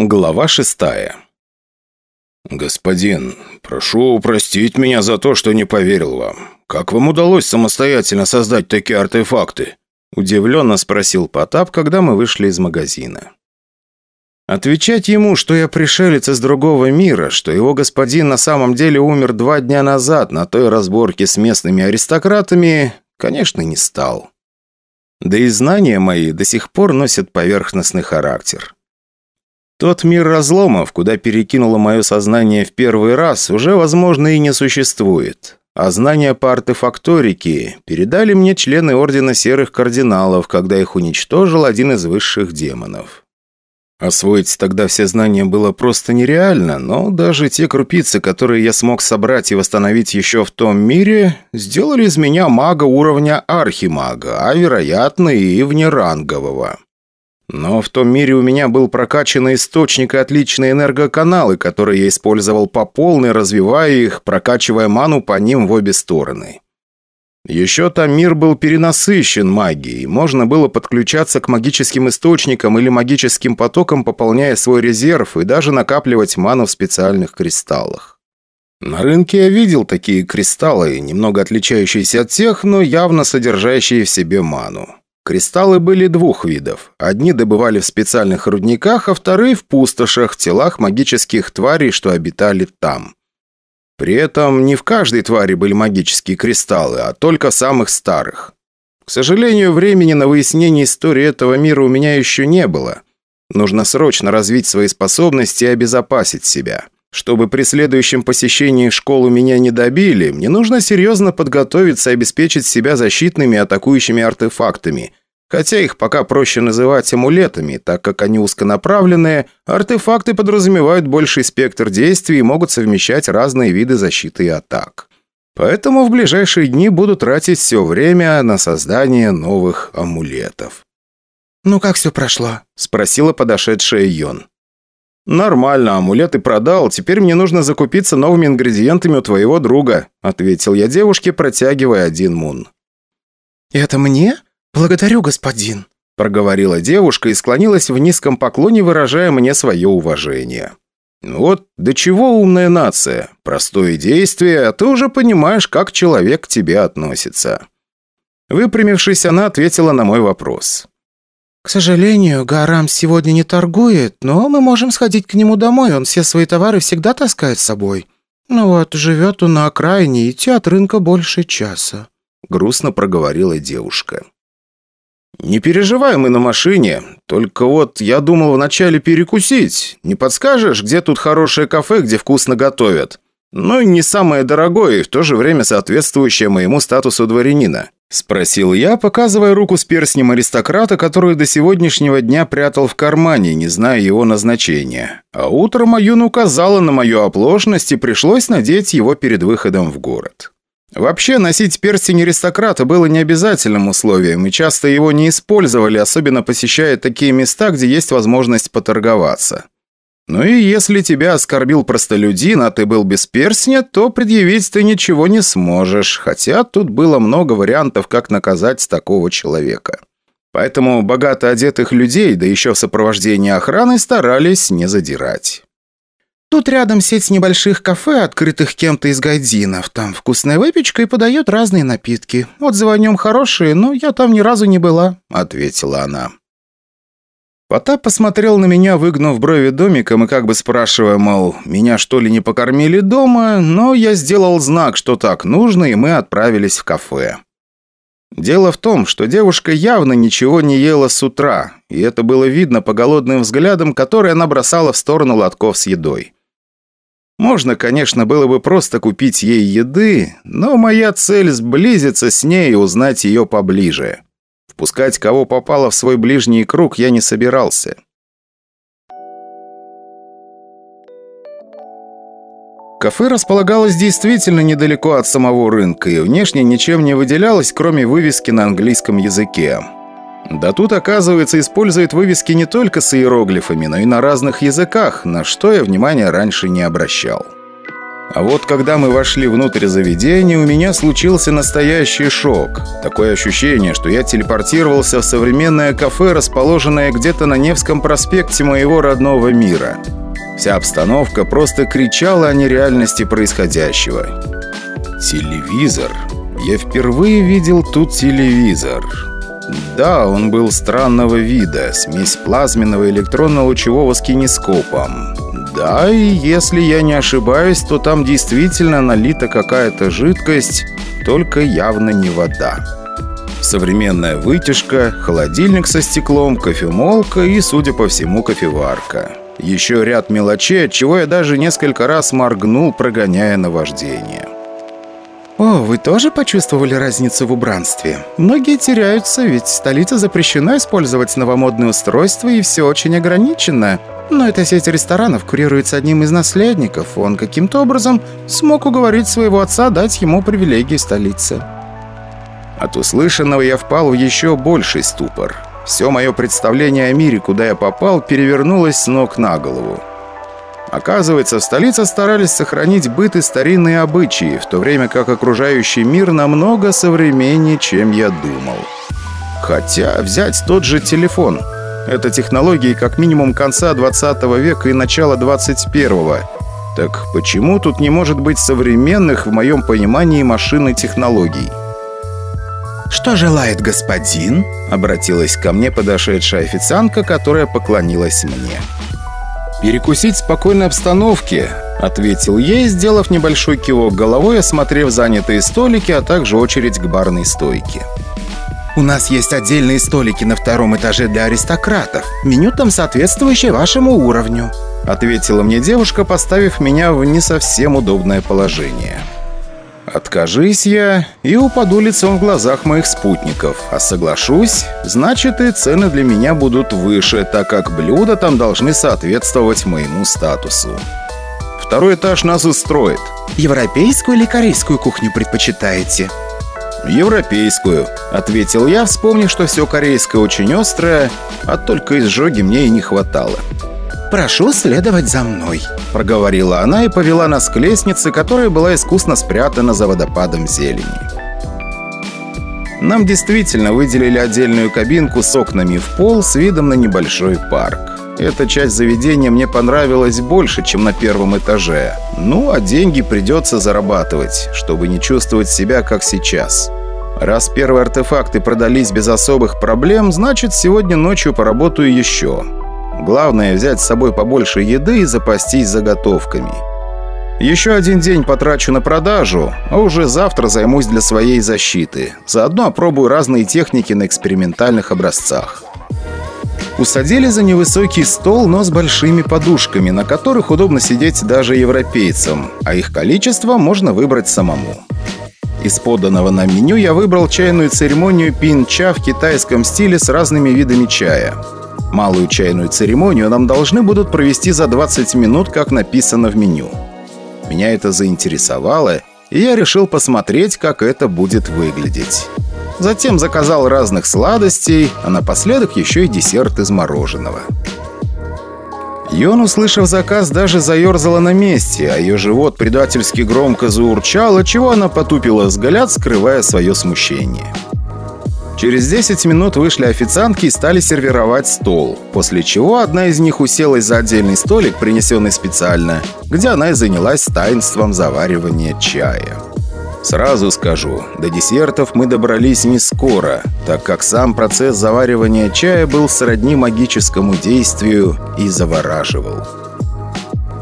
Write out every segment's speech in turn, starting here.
Глава шестая «Господин, прошу простить меня за то, что не поверил вам. Как вам удалось самостоятельно создать такие артефакты?» Удивленно спросил Потап, когда мы вышли из магазина. Отвечать ему, что я пришелец из другого мира, что его господин на самом деле умер два дня назад на той разборке с местными аристократами, конечно, не стал. Да и знания мои до сих пор носят поверхностный характер. Тот мир разломов, куда перекинуло мое сознание в первый раз, уже, возможно, и не существует. А знания по артефакторике передали мне члены Ордена Серых Кардиналов, когда их уничтожил один из высших демонов. Освоить тогда все знания было просто нереально, но даже те крупицы, которые я смог собрать и восстановить еще в том мире, сделали из меня мага уровня архимага, а вероятно и внерангового. Но в том мире у меня был прокачанный источник и отличные энергоканалы, которые я использовал по полной, развивая их, прокачивая ману по ним в обе стороны. Еще там мир был перенасыщен магией, можно было подключаться к магическим источникам или магическим потокам, пополняя свой резерв и даже накапливать ману в специальных кристаллах. На рынке я видел такие кристаллы, немного отличающиеся от тех, но явно содержащие в себе ману. Кристаллы были двух видов. Одни добывали в специальных рудниках, а вторые в пустошах, телах магических тварей, что обитали там. При этом не в каждой твари были магические кристаллы, а только самых старых. К сожалению, времени на выяснение истории этого мира у меня еще не было. Нужно срочно развить свои способности и обезопасить себя. Чтобы при следующем посещении школы меня не добили, мне нужно серьезно подготовиться и обеспечить себя защитными атакующими артефактами. Хотя их пока проще называть амулетами, так как они узконаправленные, артефакты подразумевают больший спектр действий и могут совмещать разные виды защиты и атак. Поэтому в ближайшие дни буду тратить все время на создание новых амулетов. «Ну как все прошло?» – спросила подошедшая Йон. «Нормально, амулеты продал. Теперь мне нужно закупиться новыми ингредиентами у твоего друга», ответил я девушке, протягивая один мун. «Это мне? Благодарю, господин», проговорила девушка и склонилась в низком поклоне, выражая мне свое уважение. «Вот до чего умная нация. Простое действие, а ты уже понимаешь, как человек к тебе относится». Выпрямившись, она ответила на мой вопрос. «К сожалению, Гарам сегодня не торгует, но мы можем сходить к нему домой, он все свои товары всегда таскает с собой. Ну вот, живет он на окраине, идти от рынка больше часа», — грустно проговорила девушка. «Не переживай, мы на машине. Только вот я думал вначале перекусить. Не подскажешь, где тут хорошее кафе, где вкусно готовят? Ну, не самое дорогое и в то же время соответствующее моему статусу дворянина. Спросил я, показывая руку с перстнем аристократа, которую до сегодняшнего дня прятал в кармане, не зная его назначения. А утром Аюн указала на мою оплошность и пришлось надеть его перед выходом в город. Вообще, носить перстень аристократа было необязательным условием, и часто его не использовали, особенно посещая такие места, где есть возможность поторговаться. Ну и если тебя оскорбил простолюдин, а ты был без перстня, то предъявить ты ничего не сможешь, хотя тут было много вариантов, как наказать такого человека. Поэтому богато одетых людей, да еще в сопровождении охраны, старались не задирать. Тут рядом сеть небольших кафе, открытых кем-то из гайдинов. Там вкусная выпечка и подают разные напитки. Отзывы о нем хорошие, но я там ни разу не была», — ответила она. Потап посмотрел на меня, выгнув брови домиком и как бы спрашивая, мол, меня что ли не покормили дома, но я сделал знак, что так нужно, и мы отправились в кафе. Дело в том, что девушка явно ничего не ела с утра, и это было видно по голодным взглядам, которые она бросала в сторону лотков с едой. Можно, конечно, было бы просто купить ей еды, но моя цель сблизиться с ней и узнать ее поближе. Впускать кого попало в свой ближний круг я не собирался. Кафе располагалось действительно недалеко от самого рынка и внешне ничем не выделялось, кроме вывески на английском языке. Да тут, оказывается, используют вывески не только с иероглифами, но и на разных языках, на что я внимания раньше не обращал. А вот когда мы вошли внутрь заведения, у меня случился настоящий шок. Такое ощущение, что я телепортировался в современное кафе, расположенное где-то на Невском проспекте моего родного мира. Вся обстановка просто кричала о нереальности происходящего. Телевизор. Я впервые видел тут телевизор. Да, он был странного вида, смесь плазменного электронно-лучевого с кинескопом. Да, и если я не ошибаюсь, то там действительно налита какая-то жидкость, только явно не вода. Современная вытяжка, холодильник со стеклом, кофемолка и, судя по всему, кофеварка. Еще ряд мелочей, от чего я даже несколько раз моргнул, прогоняя наваждение. «О, вы тоже почувствовали разницу в убранстве? Многие теряются, ведь в столице запрещено использовать новомодные устройства и все очень ограничено. Но эта сеть ресторанов курируется одним из наследников. Он каким-то образом смог уговорить своего отца дать ему привилегии столицы». От услышанного я впал в еще больший ступор. Все мое представление о мире, куда я попал, перевернулось с ног на голову. Оказывается, в столице старались сохранить быт и старинные обычаи, в то время как окружающий мир намного современнее, чем я думал. Хотя взять тот же телефон. Это технологии как минимум конца 20 века и начала 21-го. Так почему тут не может быть современных, в моем понимании, машин и технологий? «Что желает господин?» — обратилась ко мне подошедшая официантка, которая поклонилась мне. «Перекусить в спокойной обстановке», — ответил ей, сделав небольшой кивок головой, осмотрев занятые столики, а также очередь к барной стойке. «У нас есть отдельные столики на втором этаже для аристократов. Меню там соответствующее вашему уровню», — ответила мне девушка, поставив меня в не совсем удобное положение. Откажись я и упаду лицом в глазах моих спутников, а соглашусь, значит и цены для меня будут выше, так как блюда там должны соответствовать моему статусу. Второй этаж нас устроит. Европейскую или корейскую кухню предпочитаете? «Европейскую», — ответил я, вспомнив, что все корейское очень острое, а только изжоги мне и не хватало. «Прошу следовать за мной», — проговорила она и повела нас к лестнице, которая была искусно спрятана за водопадом зелени. Нам действительно выделили отдельную кабинку с окнами в пол с видом на небольшой парк. Эта часть заведения мне понравилась больше, чем на первом этаже. Ну, а деньги придется зарабатывать, чтобы не чувствовать себя как сейчас. Раз первые артефакты продались без особых проблем, значит, сегодня ночью поработаю еще. Главное взять с собой побольше еды и запастись заготовками. Еще один день потрачу на продажу, а уже завтра займусь для своей защиты. Заодно опробую разные техники на экспериментальных образцах. Усадили за невысокий стол, но с большими подушками, на которых удобно сидеть даже европейцам, а их количество можно выбрать самому. Из поданного на меню я выбрал чайную церемонию пин-ча в китайском стиле с разными видами чая – Малую чайную церемонию нам должны будут провести за 20 минут, как написано в меню. Меня это заинтересовало, и я решил посмотреть, как это будет выглядеть. Затем заказал разных сладостей, а напоследок еще и десерт из мороженого. Йон, услышав заказ, даже заерзала на месте, а ее живот предательски громко заурчал, чего она потупила взгляд, скрывая свое смущение. Через 10 минут вышли официантки и стали сервировать стол, после чего одна из них уселась за отдельный столик, принесенный специально, где она и занялась таинством заваривания чая. Сразу скажу, до десертов мы добрались не скоро, так как сам процесс заваривания чая был сродни магическому действию и завораживал.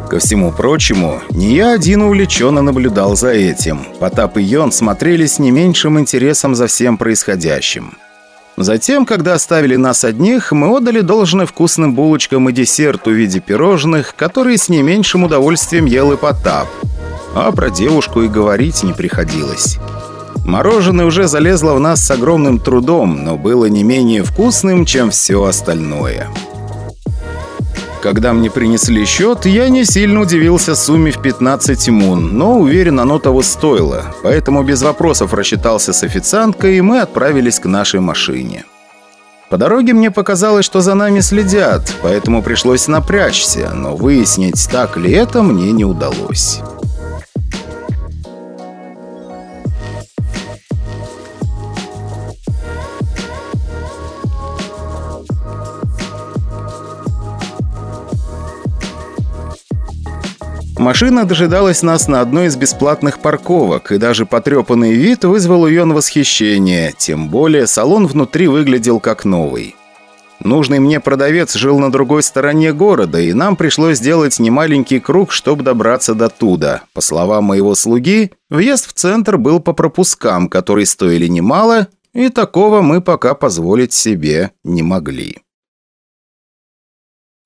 Ко всему прочему, не я один увлеченно наблюдал за этим. Потап и Йон смотрели с не меньшим интересом за всем происходящим. Затем, когда оставили нас одних, мы отдали должное вкусным булочкам и десерту в виде пирожных, которые с не меньшим удовольствием ел и Потап. А про девушку и говорить не приходилось. Мороженое уже залезло в нас с огромным трудом, но было не менее вкусным, чем все остальное. Когда мне принесли счет, я не сильно удивился сумме в 15 мун, но уверен, оно того стоило. Поэтому без вопросов рассчитался с официанткой, и мы отправились к нашей машине. По дороге мне показалось, что за нами следят, поэтому пришлось напрячься, но выяснить, так ли это, мне не удалось. Машина дожидалась нас на одной из бесплатных парковок, и даже потрепанный вид вызвал у Йон восхищение, тем более салон внутри выглядел как новый. Нужный мне продавец жил на другой стороне города, и нам пришлось сделать немаленький круг, чтобы добраться до туда. По словам моего слуги, въезд в центр был по пропускам, которые стоили немало, и такого мы пока позволить себе не могли.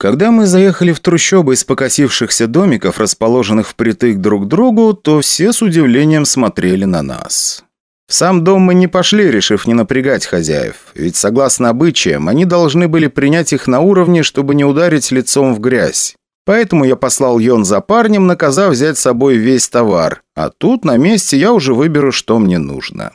Когда мы заехали в трущобы из покосившихся домиков, расположенных впритык друг к другу, то все с удивлением смотрели на нас. В сам дом мы не пошли, решив не напрягать хозяев, ведь согласно обычаям, они должны были принять их на уровне, чтобы не ударить лицом в грязь. Поэтому я послал Йон за парнем, наказав взять с собой весь товар, а тут на месте я уже выберу, что мне нужно.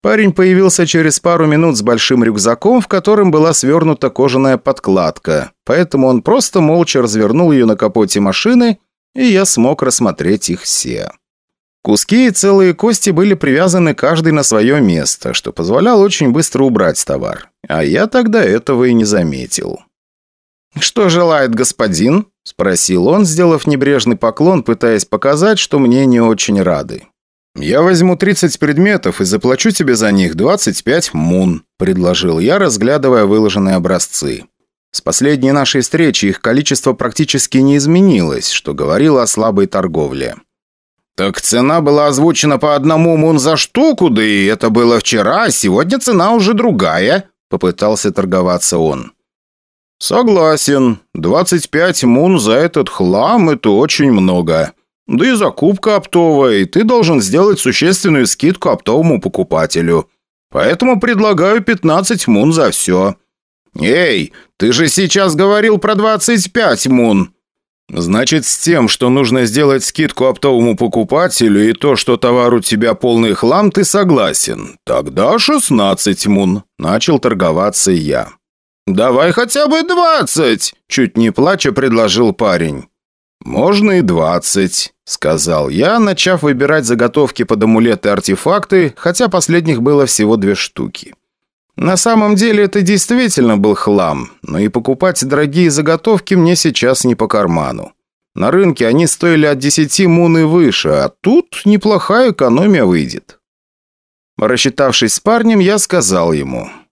Парень появился через пару минут с большим рюкзаком, в котором была свернута кожаная подкладка, поэтому он просто молча развернул ее на капоте машины, и я смог рассмотреть их все. Куски и целые кости были привязаны каждый на свое место, что позволяло очень быстро убрать товар, а я тогда этого и не заметил. «Что желает господин?» – спросил он, сделав небрежный поклон, пытаясь показать, что мне не очень рады. «Я возьму 30 предметов и заплачу тебе за них 25 мун», – предложил я, разглядывая выложенные образцы. С последней нашей встречи их количество практически не изменилось, что говорило о слабой торговле. «Так цена была озвучена по одному мун за штуку, да и это было вчера, а сегодня цена уже другая», – попытался торговаться он. «Согласен. 25 мун за этот хлам – это очень много. Да и закупка оптовая, и ты должен сделать существенную скидку оптовому покупателю. Поэтому предлагаю 15 мун за все». «Эй, ты же сейчас говорил про 25 мун!» «Значит, с тем, что нужно сделать скидку оптовому покупателю и то, что товар у тебя полный хлам, ты согласен. Тогда 16 мун», – начал торговаться я. «Давай хотя бы 20!» – чуть не плача предложил парень. «Можно и двадцать», — сказал я, начав выбирать заготовки под амулеты и артефакты, хотя последних было всего две штуки. На самом деле это действительно был хлам, но и покупать дорогие заготовки мне сейчас не по карману. На рынке они стоили от 10 мун и выше, а тут неплохая экономия выйдет. Рассчитавшись с парнем, я сказал ему –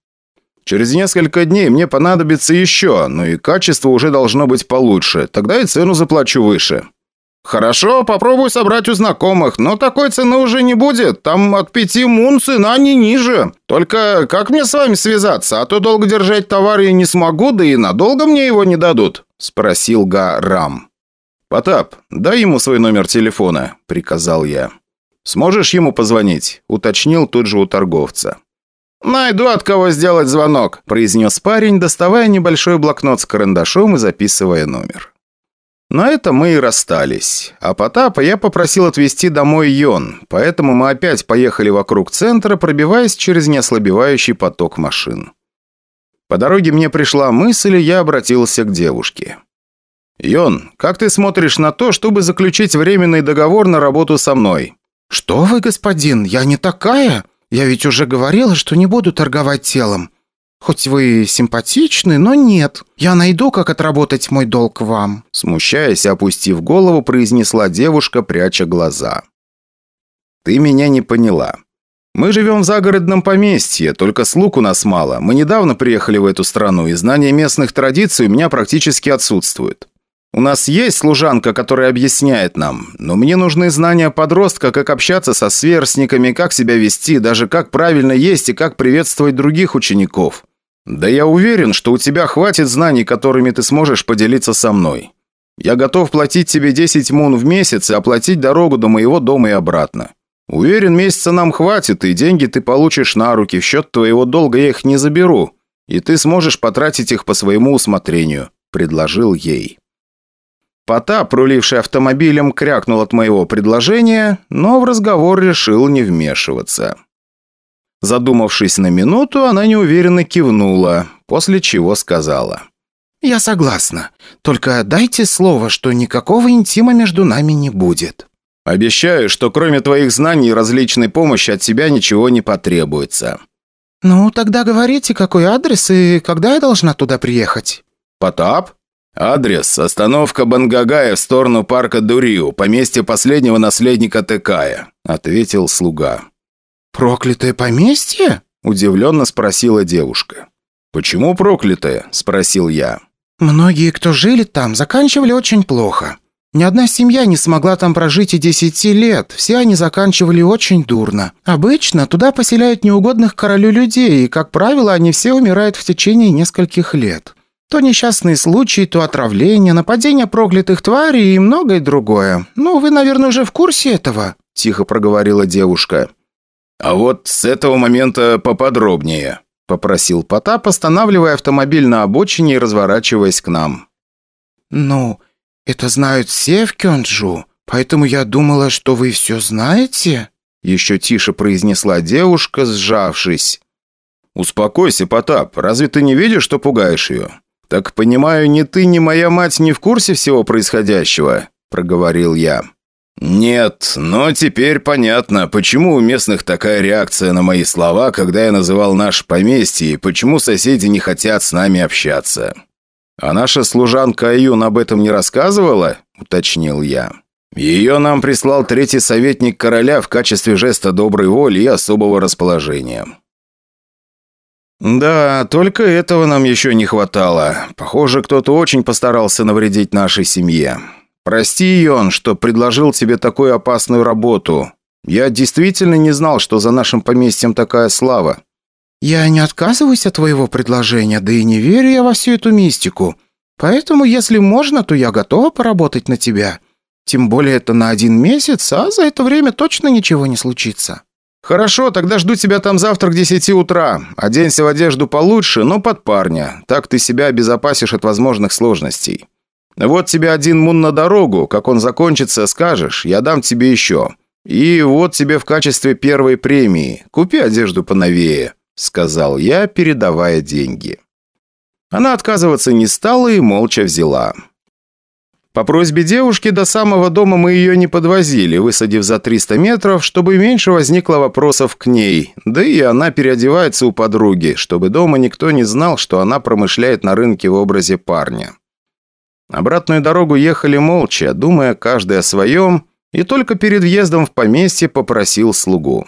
Через несколько дней мне понадобится еще, но и качество уже должно быть получше. Тогда и цену заплачу выше». «Хорошо, попробую собрать у знакомых, но такой цены уже не будет. Там от пяти мун цена не ниже. Только как мне с вами связаться? А то долго держать товар я не смогу, да и надолго мне его не дадут», – спросил Гарам. «Потап, дай ему свой номер телефона», – приказал я. «Сможешь ему позвонить?» – уточнил тут же у торговца. «Найду от кого сделать звонок», – произнес парень, доставая небольшой блокнот с карандашом и записывая номер. На этом мы и расстались. А Потапа я попросил отвезти домой Йон, поэтому мы опять поехали вокруг центра, пробиваясь через неослабевающий поток машин. По дороге мне пришла мысль, и я обратился к девушке. «Йон, как ты смотришь на то, чтобы заключить временный договор на работу со мной?» «Что вы, господин, я не такая!» Я ведь уже говорила, что не буду торговать телом. Хоть вы симпатичны, но нет. Я найду, как отработать мой долг вам». Смущаясь, опустив голову, произнесла девушка, пряча глаза. «Ты меня не поняла. Мы живем в загородном поместье, только слуг у нас мало. Мы недавно приехали в эту страну, и знания местных традиций у меня практически отсутствуют. У нас есть служанка, которая объясняет нам, но мне нужны знания подростка, как общаться со сверстниками, как себя вести, даже как правильно есть и как приветствовать других учеников. Да я уверен, что у тебя хватит знаний, которыми ты сможешь поделиться со мной. Я готов платить тебе 10 мун в месяц и оплатить дорогу до моего дома и обратно. Уверен, месяца нам хватит, и деньги ты получишь на руки, в счет твоего долга я их не заберу, и ты сможешь потратить их по своему усмотрению», – предложил ей. Потап, руливший автомобилем, крякнул от моего предложения, но в разговор решил не вмешиваться. Задумавшись на минуту, она неуверенно кивнула, после чего сказала. «Я согласна. Только дайте слово, что никакого интима между нами не будет». «Обещаю, что кроме твоих знаний и различной помощи от тебя ничего не потребуется». «Ну, тогда говорите, какой адрес и когда я должна туда приехать?» «Потап?» «Адрес – остановка Бангагая в сторону парка Дуриу, поместье последнего наследника Текая», – ответил слуга. «Проклятое поместье?» – удивленно спросила девушка. «Почему проклятое?» – спросил я. «Многие, кто жили там, заканчивали очень плохо. Ни одна семья не смогла там прожить и десяти лет, все они заканчивали очень дурно. Обычно туда поселяют неугодных королю людей, и, как правило, они все умирают в течение нескольких лет. То несчастные случаи, то отравление, нападение проклятых тварей и многое другое. Ну, вы, наверное, уже в курсе этого?» – тихо проговорила девушка. «А вот с этого момента поподробнее», – попросил Потап, останавливая автомобиль на обочине и разворачиваясь к нам. «Ну, это знают все в Кёнджу, поэтому я думала, что вы все знаете?» Еще тише произнесла девушка, сжавшись. «Успокойся, Потап, разве ты не видишь, что пугаешь ее? «Так понимаю, ни ты, ни моя мать не в курсе всего происходящего?» – проговорил я. «Нет, но теперь понятно, почему у местных такая реакция на мои слова, когда я называл наше поместье, и почему соседи не хотят с нами общаться». «А наша служанка Аюн об этом не рассказывала?» – уточнил я. «Ее нам прислал третий советник короля в качестве жеста доброй воли и особого расположения. «Да, только этого нам еще не хватало. Похоже, кто-то очень постарался навредить нашей семье. Прости, Йон, что предложил тебе такую опасную работу. Я действительно не знал, что за нашим поместьем такая слава». «Я не отказываюсь от твоего предложения, да и не верю я во всю эту мистику. Поэтому, если можно, то я готова поработать на тебя. Тем более это на один месяц, а за это время точно ничего не случится». «Хорошо, тогда жду тебя там завтра к десяти утра. Оденься в одежду получше, но под парня. Так ты себя обезопасишь от возможных сложностей. Вот тебе один мун на дорогу. Как он закончится, скажешь, я дам тебе еще. И вот тебе в качестве первой премии. Купи одежду поновее», — сказал я, передавая деньги. Она отказываться не стала и молча взяла. По просьбе девушки до самого дома мы ее не подвозили, высадив за 300 метров, чтобы меньше возникло вопросов к ней. Да и она переодевается у подруги, чтобы дома никто не знал, что она промышляет на рынке в образе парня. Обратную дорогу ехали молча, думая каждый о своем, и только перед въездом в поместье попросил слугу.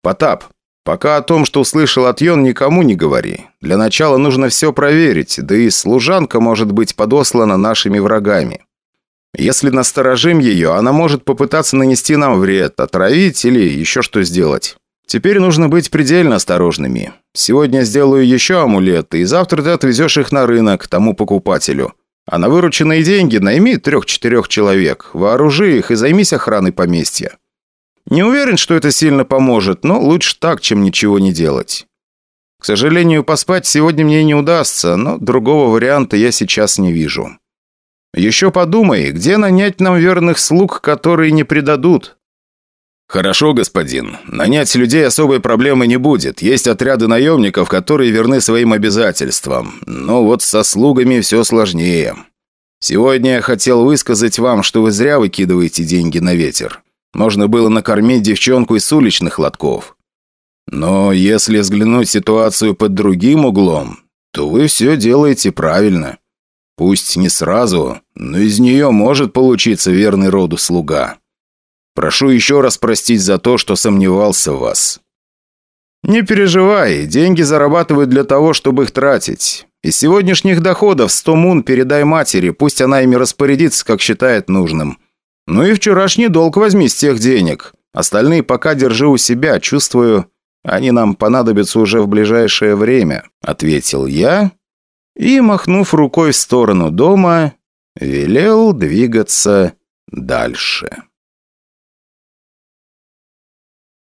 «Потап, Пока о том, что услышал от Йон, никому не говори. Для начала нужно все проверить, да и служанка может быть подослана нашими врагами. Если насторожим ее, она может попытаться нанести нам вред, отравить или еще что сделать. Теперь нужно быть предельно осторожными. Сегодня сделаю еще амулеты, и завтра ты отвезешь их на рынок, тому покупателю. А на вырученные деньги найми трех-четырех человек, вооружи их и займись охраной поместья. Не уверен, что это сильно поможет, но лучше так, чем ничего не делать. К сожалению, поспать сегодня мне не удастся, но другого варианта я сейчас не вижу. Еще подумай, где нанять нам верных слуг, которые не предадут? «Хорошо, господин. Нанять людей особой проблемы не будет. Есть отряды наемников, которые верны своим обязательствам. Но вот со слугами все сложнее. Сегодня я хотел высказать вам, что вы зря выкидываете деньги на ветер. Можно было накормить девчонку из уличных лотков. Но если взглянуть ситуацию под другим углом, то вы все делаете правильно. Пусть не сразу, но из нее может получиться верный роду слуга. Прошу еще раз простить за то, что сомневался в вас». «Не переживай, деньги зарабатывают для того, чтобы их тратить. Из сегодняшних доходов 100 мун передай матери, пусть она ими распорядится, как считает нужным. «Ну и вчерашний долг возьми с тех денег. Остальные пока держи у себя, чувствую, они нам понадобятся уже в ближайшее время», — ответил я и, махнув рукой в сторону дома, велел двигаться дальше.